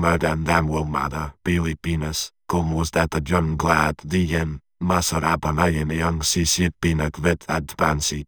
magandang umaga, Pilipinas. Kumusta tayong glad diyan? Masarap ang ang sisip pinagvet at pansit.